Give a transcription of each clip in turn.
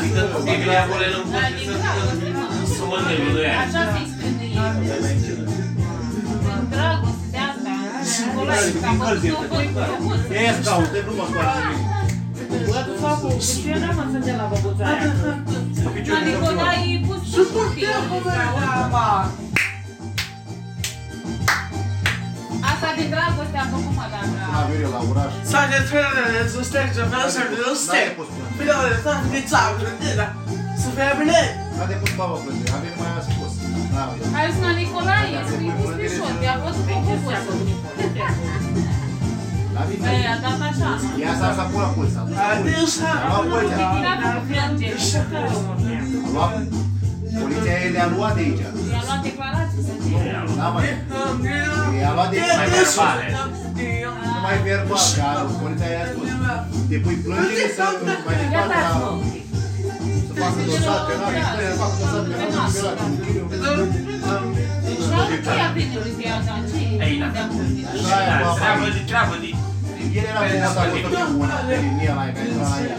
Adică copiii acolo nu pot să să mănâncă lui aia. Așa se exprime ei. Dragoste de asta. Nicolae, că am văzut eu voi cu frumos. E scaut, e frumos foarte bine. Băiatul facu, cu ce n-am înțeles la băbuța aia? Cu La piciorul de Nicolae e Asta de dragoste a făcut mă, dar... La Viorel, la oraș. Sai de trănele, să stai ce vreau să nu N-are stai. pus până. Fiule, stai de țară, să fie bine. A depus baba plânge, a venit mai a spus. Da, Hai să la Nicolae, să-i pus pe șot, i-a văzut pe cuvânt. la vine. Ei, a dat așa. Ia s-a să pula pulsa. Adeus, A luat poliția. Era cu plânge. A luat. Poliția e le-a luat de aici. I-a luat declarații să zic. Da, mă. I-a luat de aici. Mai verbale. Nu mai verbal, că poliția i-a spus. Te pui plângere să mai departe la... Să facă dosar penal, să facă dosar penal, să Deci la ce a venit lui i-a dat? Ce Ei, da. Treabă de treabă de... El era cu asta cu tot una, pe linia la care intra la ea.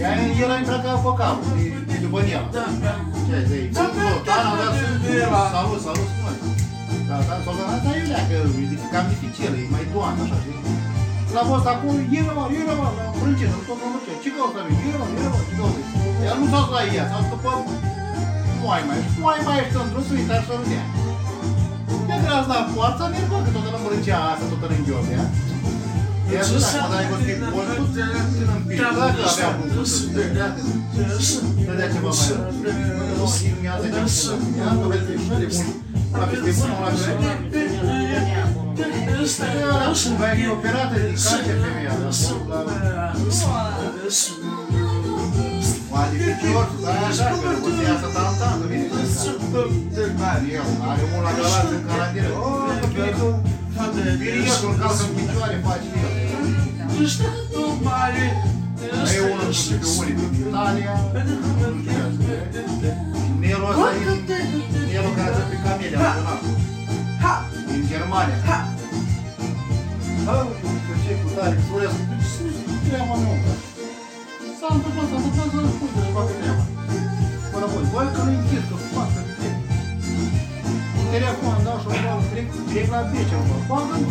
Iar el a intrat ca avocat, după el. Ce ai zis? Ana, dar salut, salut, spune. Da, dar soldata asta e lea, că e cam dificil, e mai doamnă, așa, știi? L-a fost acum, el mă, el mă, la frâncină, tot mă duce. Ce caută mine? El mă, el mă, ce caută? Iar nu s-a dus la ea, s-a dus după moai mai, moai mai ești într-o suită, așa nu dea. De gras la poarța, mi-e că toată la mărâncea asta, toată în ghiobea. Iar nu dacă mă dai cu tip, o tot în împingi, dacă avea un cuvânt să dea, dădea ceva mai rău. Nu, mi-a dat ceva. Ia, că vezi, de mult. La peste bună, la peste bună. Vai fi operată din cancer femeia, la Mai de picior, stai așa, că o să iasă tantan, că vine. El are unul la galați în carantieră. Oh, că vine cu... Vine el, că-l calcă în picioare, face el. Mai e unul cu pe unii din Italia. Nelul ăsta e Nelul care dă pe camele, a sunat. Din Germania. Aoleu, că ce cu tare, Florescu, ce treaba mea, bă? S-a întâmplat, s-a întâmplat să răspunde și facă treaba. Fără voi, bă, că nu-i închid, că facă treaba. Telefon, dau și-o dau, trec, trec la bece, mă, facă, nu.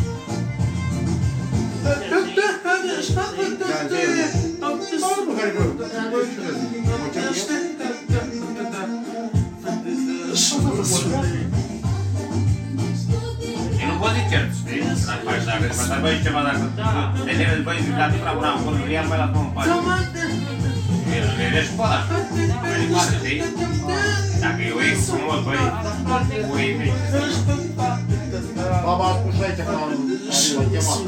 Nu, care vreau, dar voi ce vreți? Mă cer eu? Asta să vorbească. E nu poți zice, știi? Dacă faci, dacă îți faci băi ceva, dacă... De tine îți băi la tipra până acolo, ia mai la cum faci. E de școala. Mai departe, știi? Dacă e o ex frumos, băi, cu ei mici. Baba a spus și aici că l-am chemat.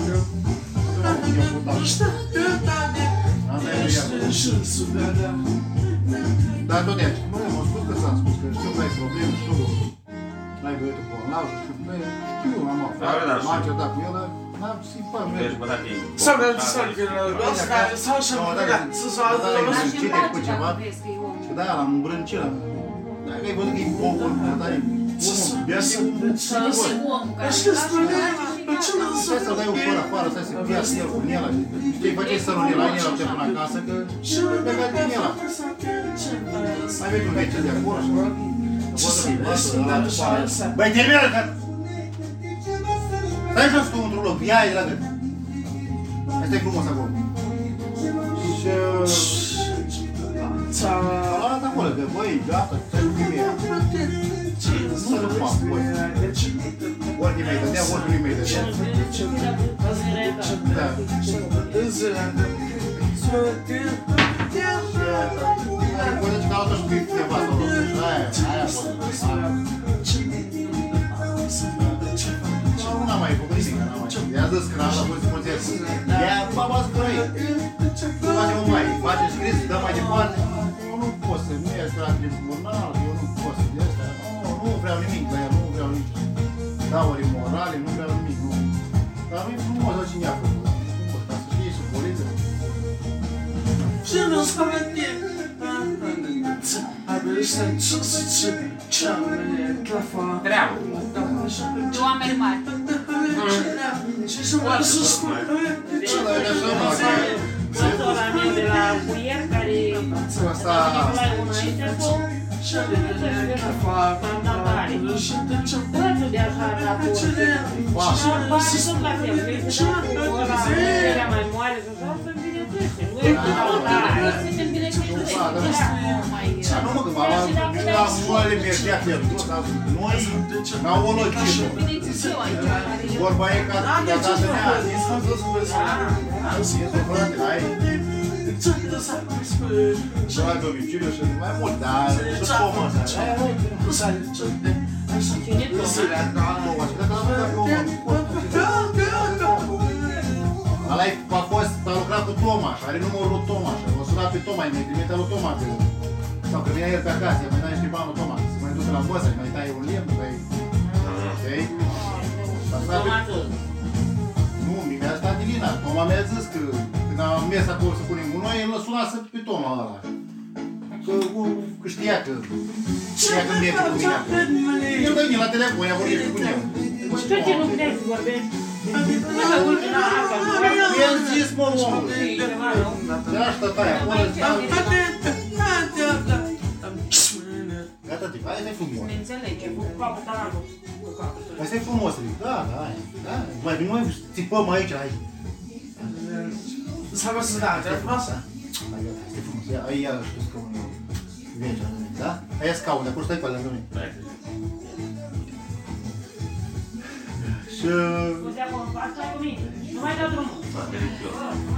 Asta e ea. Dar tot de aici. Mă, m-am spus că ți-am spus că știu că ai probleme, știu că n-ai băietul bolnav și știu, bă, știu, am Da, da, aflat, știu. m-am certat cu el, dar n-am simpat. Deci, bă, dacă e... Sau de să că asta sau să să să Cine cu ceva? Și da, l-am îmbrâncit. Dacă ai văzut că e bobul, dar e omul, bea să Și omul care Și spune, ce nu Stai să dai o fără afară, stai să piasă el cu Nela. Știi, face sărul Nela, Nela te până acasă, că și nu pleca din Nela. Mai vezi un vecin de acolo și bă, poate fi văzut, ăla după aia. Băi, termină, că... Stai jos tu într-un loc, ia de la gât. Asta e frumos acolo. Și... A luat acolo, că băi, gata, din mei dădea. Da. Ai poate că altă și cu nevastă, nu? Aia, aia poate. N-am mai făcut nimic, n-am mai. I-a zis că n-am fost poliția. Ia, baba, spune Face o mai, face scris, dă mai departe. Eu nu pot să, nu este la tribunal, eu vreau nimic la el, nu vreau nici dauri morale, nu vreau nimic, nu. Dar nu e frumos la cine a făcut. Nu, ca să fie și poliție. Și nu spune Treabă. De oameni mari. Ce la e moale vă spun Este frate, ai și la domiciliu și mai mult, dar și pomă asta. Cine tu? Toma, și dacă l-am mâncat pe omul. Ăla a fost, a lucrat cu Tomaș, are numărul lui Tomaș. O sunat pe Toma, mi-a trimite lui Tomaș pe Sau că venea el pe acasă, mai dai niște bani lui Tomaș. Să mai ducă la băsă, mai tai un lemn, mai... Știi? S-a sunat pe- Tomatul. Nu, mi-a stat Dilina. Toma mi-a zis că când am mers acolo să punem gunoi, el l-a sunat să pe Toma ăla. Că, că știa că știa că merge cu mine acolo. El dă la telefon, ea vorbește cu el. Ce ce nu puteai să vorbești? Nu mă uit la asta. El zis, mă, omul. Ceva, nu? De asta tai, acolo Gata, tip, hai, e frumos. Ne înțelege. Cu capul taranul. Cu capul. Asta e frumos, Rick. Da, da, hai. Da, mai bine noi țipăm aici, hai. Să vă să da, te frumoasă. Hai, gata, este frumos. Ia, ai iarăși tu scaunul. Vege, da? Aia scaune, acolo stai pe lângă mine. Și... Nu te